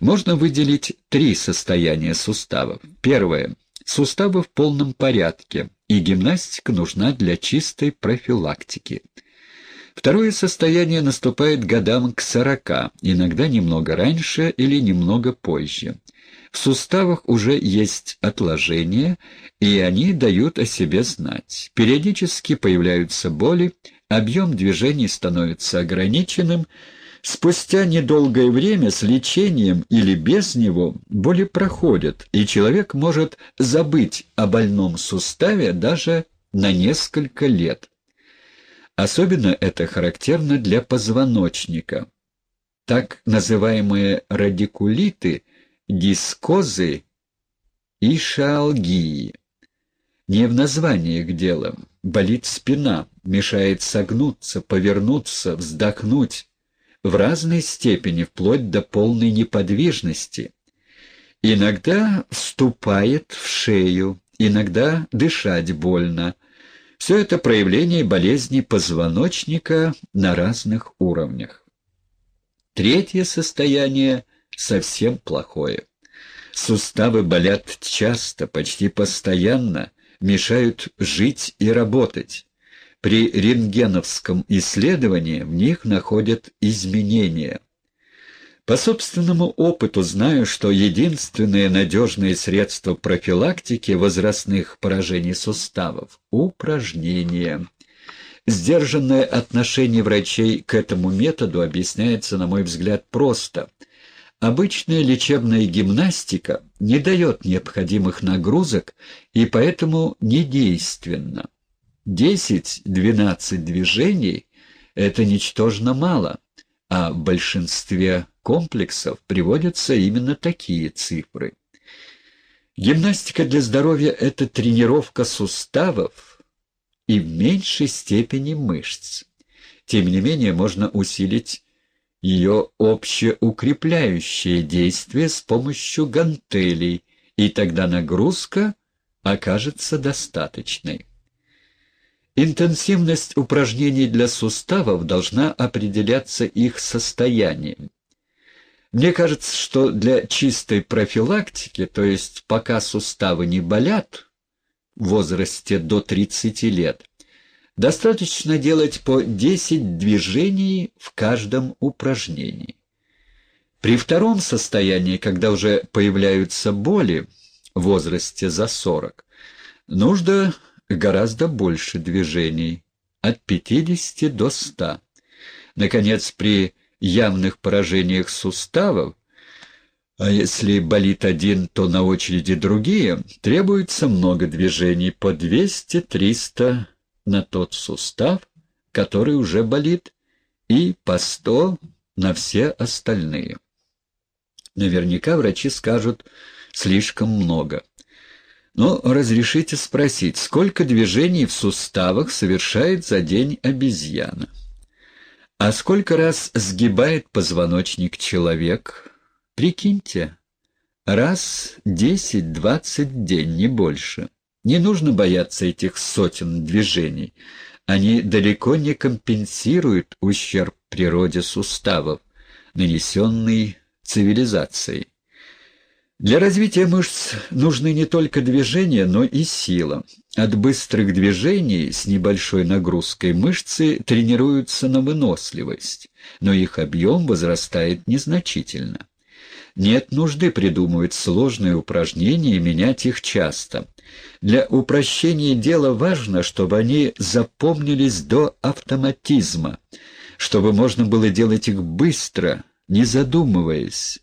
Можно выделить три состояния суставов. Первое. Суставы в полном порядке, и гимнастика нужна для чистой профилактики. Второе состояние наступает годам к сорока, иногда немного раньше или немного позже. В суставах уже есть отложения, и они дают о себе знать. Периодически появляются боли, объем движений становится ограниченным, Спустя недолгое время с лечением или без него боли проходят, и человек может забыть о больном суставе даже на несколько лет. Особенно это характерно для позвоночника. Так называемые радикулиты, дискозы и шалгии. Не в названиях дело. Болит спина, мешает согнуться, повернуться, вздохнуть в разной степени, вплоть до полной неподвижности. Иногда вступает в шею, иногда дышать больно. Все это проявление болезни позвоночника на разных уровнях. Третье состояние совсем плохое. Суставы болят часто, почти постоянно, мешают жить и работать. При рентгеновском исследовании в них находят изменения. По собственному опыту знаю, что единственное надежное средство профилактики возрастных поражений суставов – упражнения. Сдержанное отношение врачей к этому методу объясняется, на мой взгляд, просто. Обычная лечебная гимнастика не дает необходимых нагрузок и поэтому недейственна. Десять-двенадцать движений — это ничтожно мало, а в большинстве комплексов приводятся именно такие цифры. Гимнастика для здоровья — это тренировка суставов и в меньшей степени мышц. Тем не менее, можно усилить ее общеукрепляющее действие с помощью гантелей, и тогда нагрузка окажется достаточной. Интенсивность упражнений для суставов должна определяться их состоянием. Мне кажется, что для чистой профилактики, то есть пока суставы не болят, в возрасте до 30 лет, достаточно делать по 10 движений в каждом упражнении. При втором состоянии, когда уже появляются боли в возрасте за 40, нужно гораздо больше движений, от 50 до 100. Наконец, при явных поражениях суставов, а если болит один, то на очереди другие, требуется много движений по 200-300 на тот сустав, который уже болит, и по 100 на все остальные. Наверняка врачи скажут «слишком много». Но разрешите спросить, сколько движений в суставах совершает за день обезьяна? А сколько раз сгибает позвоночник человек? Прикиньте, раз десять-двадцать день, не больше. Не нужно бояться этих сотен движений. Они далеко не компенсируют ущерб природе суставов, нанесенный цивилизацией. Для развития мышц нужны не только движения, но и сила. От быстрых движений с небольшой нагрузкой мышцы тренируются на выносливость, но их объем возрастает незначительно. Нет нужды придумывать сложные упражнения и менять их часто. Для упрощения дела важно, чтобы они запомнились до автоматизма, чтобы можно было делать их быстро, не задумываясь,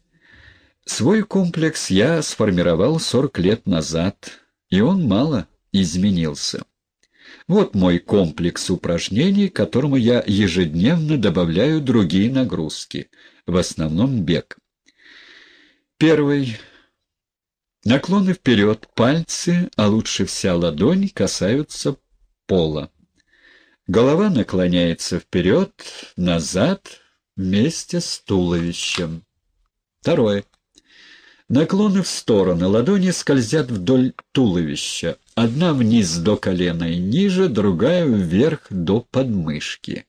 Свой комплекс я сформировал 40 лет назад, и он мало изменился. Вот мой комплекс упражнений, к которому я ежедневно добавляю другие нагрузки, в основном бег. Первый. Наклоны вперед, пальцы, а лучше вся ладонь, касаются пола. Голова наклоняется вперед, назад, вместе с туловищем. Второе. Наклоны в стороны, ладони скользят вдоль туловища. Одна вниз до колена и ниже, другая вверх до подмышки.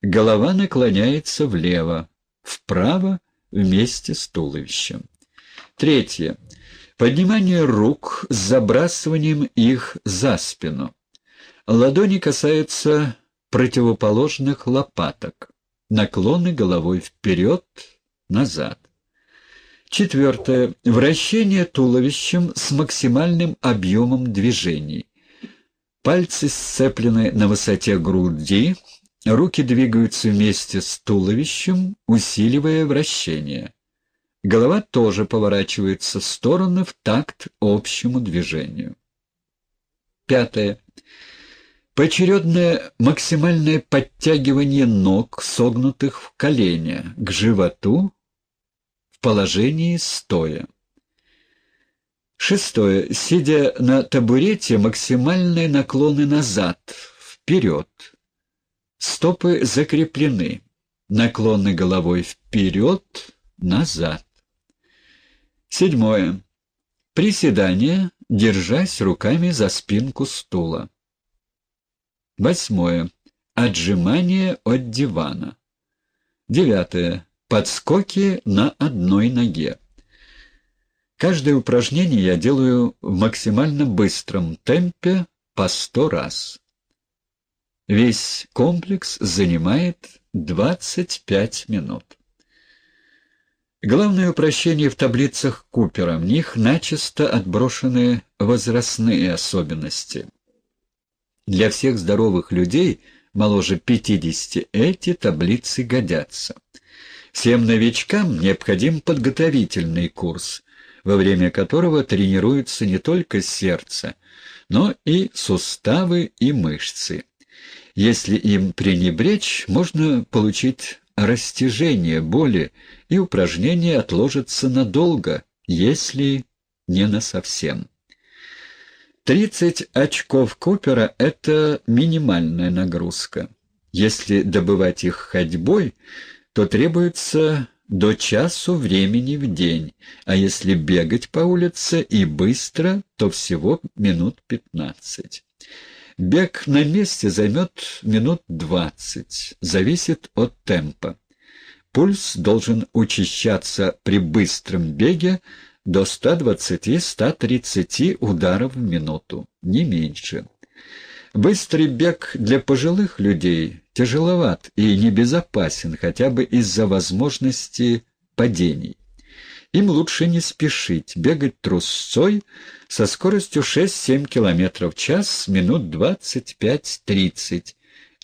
Голова наклоняется влево, вправо, вместе с туловищем. Третье. Поднимание рук с забрасыванием их за спину. Ладони касаются противоположных лопаток. Наклоны головой вперед, назад. Четвертое. Вращение туловищем с максимальным объемом движений. Пальцы сцеплены на высоте груди, руки двигаются вместе с туловищем, усиливая вращение. Голова тоже поворачивается в стороны в такт общему движению. Пятое. Поочередное максимальное подтягивание ног, согнутых в колени, к животу в положении стоя. Шестое. Сидя на табурете, максимальные наклоны назад, вперед. Стопы закреплены. Наклоны головой вперед, назад. Седьмое. Приседание, держась руками за спинку стула. Восьмое. Отжимание от дивана. Девятое. Подскоки на одной ноге. Каждое упражнение я делаю в максимально быстром темпе по сто раз. Весь комплекс занимает 25 минут. Главное упрощение в таблицах Купера. В них начисто отброшены возрастные особенности. Для всех здоровых людей моложе 50 эти таблицы годятся. Всем новичкам необходим подготовительный курс, во время которого тренируется не только сердце, но и суставы и мышцы. Если им пренебречь, можно получить растяжение боли, и упражнение отложится надолго, если не насовсем. 30 очков Купера – это минимальная нагрузка. Если добывать их ходьбой, то требуется до часу времени в день, а если бегать по улице и быстро, то всего минут 15. Бег на месте займет минут 20, зависит от темпа. Пульс должен учащаться при быстром беге до 120-130 ударов в минуту, не меньше. Быстрый бег для пожилых людей тяжеловат и небезопасен хотя бы из-за возможности падений. Им лучше не спешить, бегать трусцой со скоростью 6-7 км в час, минут 25-30,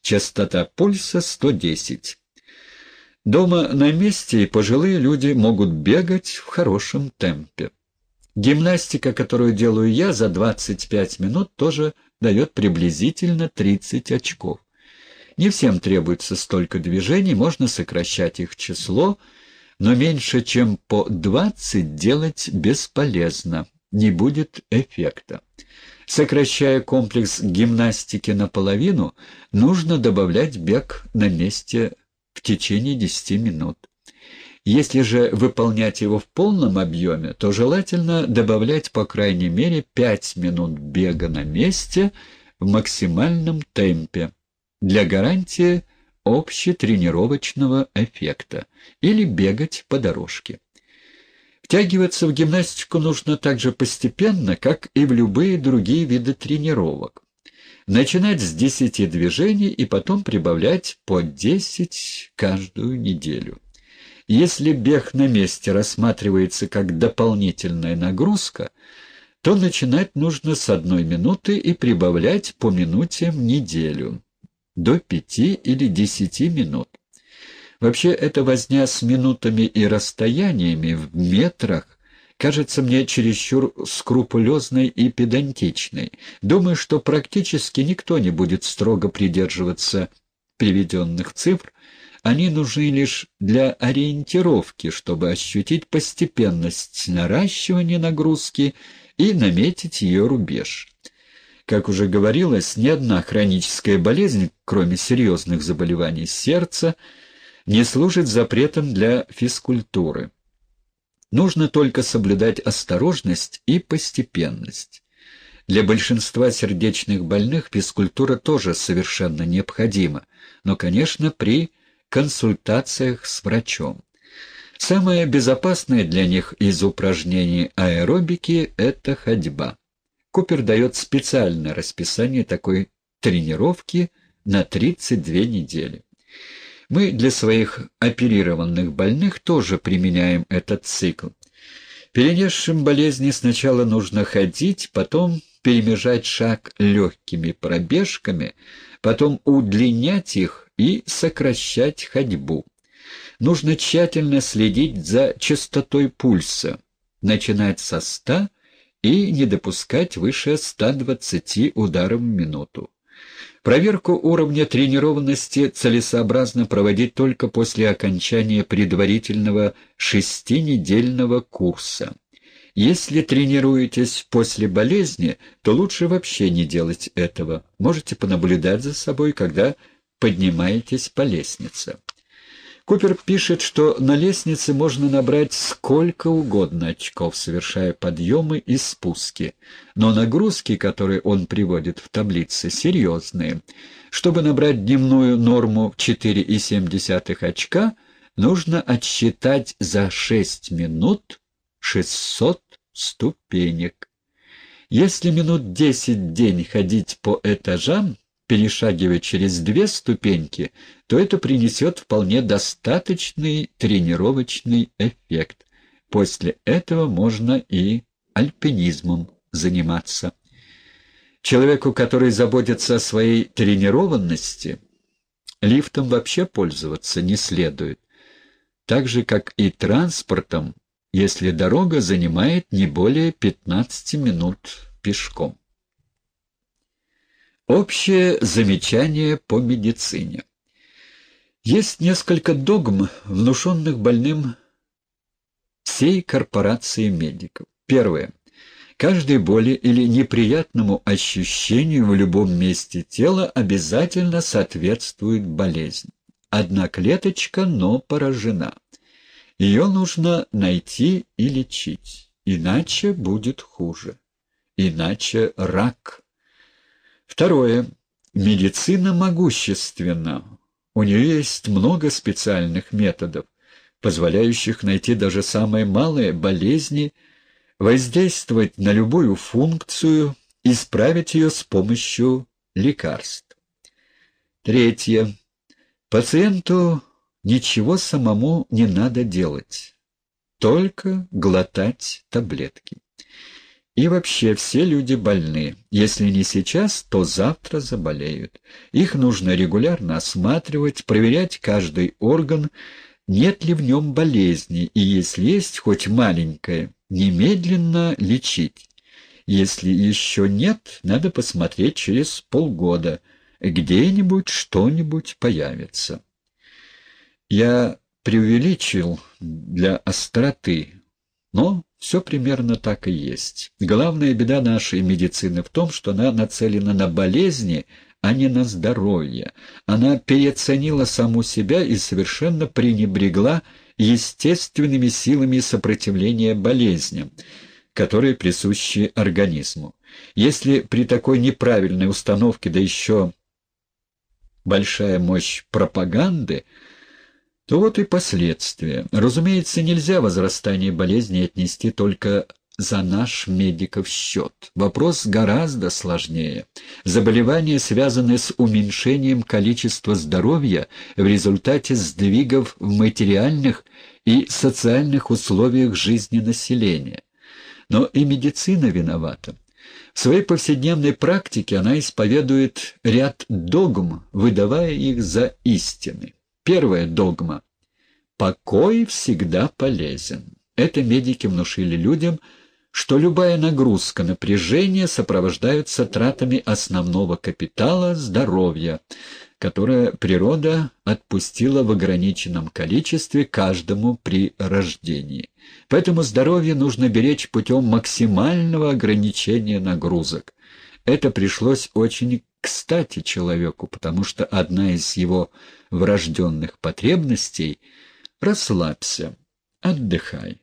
частота пульса 110. Дома на месте и пожилые люди могут бегать в хорошем темпе. Гимнастика, которую делаю я за 25 минут, тоже дает приблизительно 30 очков. Не всем требуется столько движений, можно сокращать их число, но меньше, чем по 20 делать бесполезно, не будет эффекта. Сокращая комплекс гимнастики наполовину, нужно добавлять бег на месте в течение 10 минут. Если же выполнять его в полном объеме, то желательно добавлять по крайней мере 5 минут бега на месте в максимальном темпе для гарантии общетренировочного эффекта или бегать по дорожке. Втягиваться в гимнастику нужно так же постепенно, как и в любые другие виды тренировок. Начинать с 10 движений и потом прибавлять по 10 каждую неделю. Если бег на месте рассматривается как дополнительная нагрузка, то начинать нужно с одной минуты и прибавлять по минуте в неделю, до пяти или десяти минут. Вообще, эта возня с минутами и расстояниями в метрах кажется мне чересчур скрупулезной и педантичной. Думаю, что практически никто не будет строго придерживаться приведенных цифр, они нужны лишь для ориентировки, чтобы ощутить постепенность наращивания нагрузки и наметить ее рубеж. Как уже говорилось, ни одна хроническая болезнь, кроме серьезных заболеваний сердца, не служит запретом для физкультуры. Нужно только соблюдать осторожность и постепенность. Для большинства сердечных больных физкультура тоже совершенно необходима, но, конечно, при консультациях с врачом. Самое безопасное для них из упражнений аэробики – это ходьба. Купер дает специальное расписание такой тренировки на 32 недели. Мы для своих оперированных больных тоже применяем этот цикл. Перенесшим болезни сначала нужно ходить, потом перемежать шаг легкими пробежками, потом удлинять их и сокращать ходьбу. Нужно тщательно следить за частотой пульса, начинать со 100 и не допускать выше 120 ударов в минуту. Проверку уровня тренированности целесообразно проводить только после окончания предварительного шестинедельного курса. Если тренируетесь после болезни, то лучше вообще не делать этого. Можете понаблюдать за собой, когда поднимаетесь по лестнице. Купер пишет, что на лестнице можно набрать сколько угодно очков, совершая подъемы и спуски. Но нагрузки, которые он приводит в таблице, серьезные. Чтобы набрать дневную норму 4,7 очка, нужно отсчитать за 6 минут 600 ступенек. Если минут 10 в день ходить по этажам, перешагивая через две ступеньки, то это принесет вполне достаточный тренировочный эффект. После этого можно и альпинизмом заниматься. Человеку, который заботится о своей тренированности, лифтом вообще пользоваться не следует, так же, как и транспортом, если дорога занимает не более 15 минут пешком. Общее замечание по медицине. Есть несколько догм, внушенных больным всей корпорации медиков. Первое. Каждой боли или неприятному ощущению в любом месте тела обязательно соответствует болезнь. Одна клеточка, но поражена. Ее нужно найти и лечить, иначе будет хуже. Иначе рак – Второе. Медицина могущественна. У нее есть много специальных методов, позволяющих найти даже самые малые болезни, воздействовать на любую функцию, исправить ее с помощью лекарств. Третье. Пациенту ничего самому не надо делать, только глотать таблетки. И вообще все люди больны. Если не сейчас, то завтра заболеют. Их нужно регулярно осматривать, проверять каждый орган, нет ли в нем болезни, и если есть хоть маленькая, немедленно лечить. Если еще нет, надо посмотреть через полгода. Где-нибудь что-нибудь появится. Я преувеличил для остроты, но все примерно так и есть. Главная беда нашей медицины в том, что она нацелена на болезни, а не на здоровье. Она переоценила саму себя и совершенно пренебрегла естественными силами сопротивления болезням, которые присущи организму. Если при такой неправильной установке, да еще большая мощь пропаганды – то вот и последствия. Разумеется, нельзя возрастание болезни отнести только за наш медиков счет. Вопрос гораздо сложнее. Заболевания связаны с уменьшением количества здоровья в результате сдвигов в материальных и социальных условиях жизни населения. Но и медицина виновата. В своей повседневной практике она исповедует ряд догм, выдавая их за истины. Первая догма. Покой всегда полезен. Это медики внушили людям, что любая нагрузка, напряжение сопровождаются тратами основного капитала – здоровья, которое природа отпустила в ограниченном количестве каждому при рождении. Поэтому здоровье нужно беречь путем максимального ограничения нагрузок. Это пришлось очень кстати человеку, потому что одна из его врожденных потребностей — расслабься, отдыхай.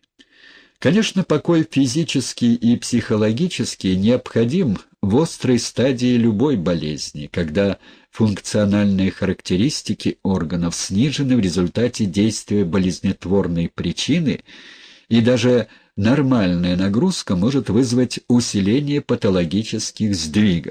Конечно, покой физический и психологический необходим в острой стадии любой болезни, когда функциональные характеристики органов снижены в результате действия болезнетворной причины, и даже нормальная нагрузка может вызвать усиление патологических сдвигов.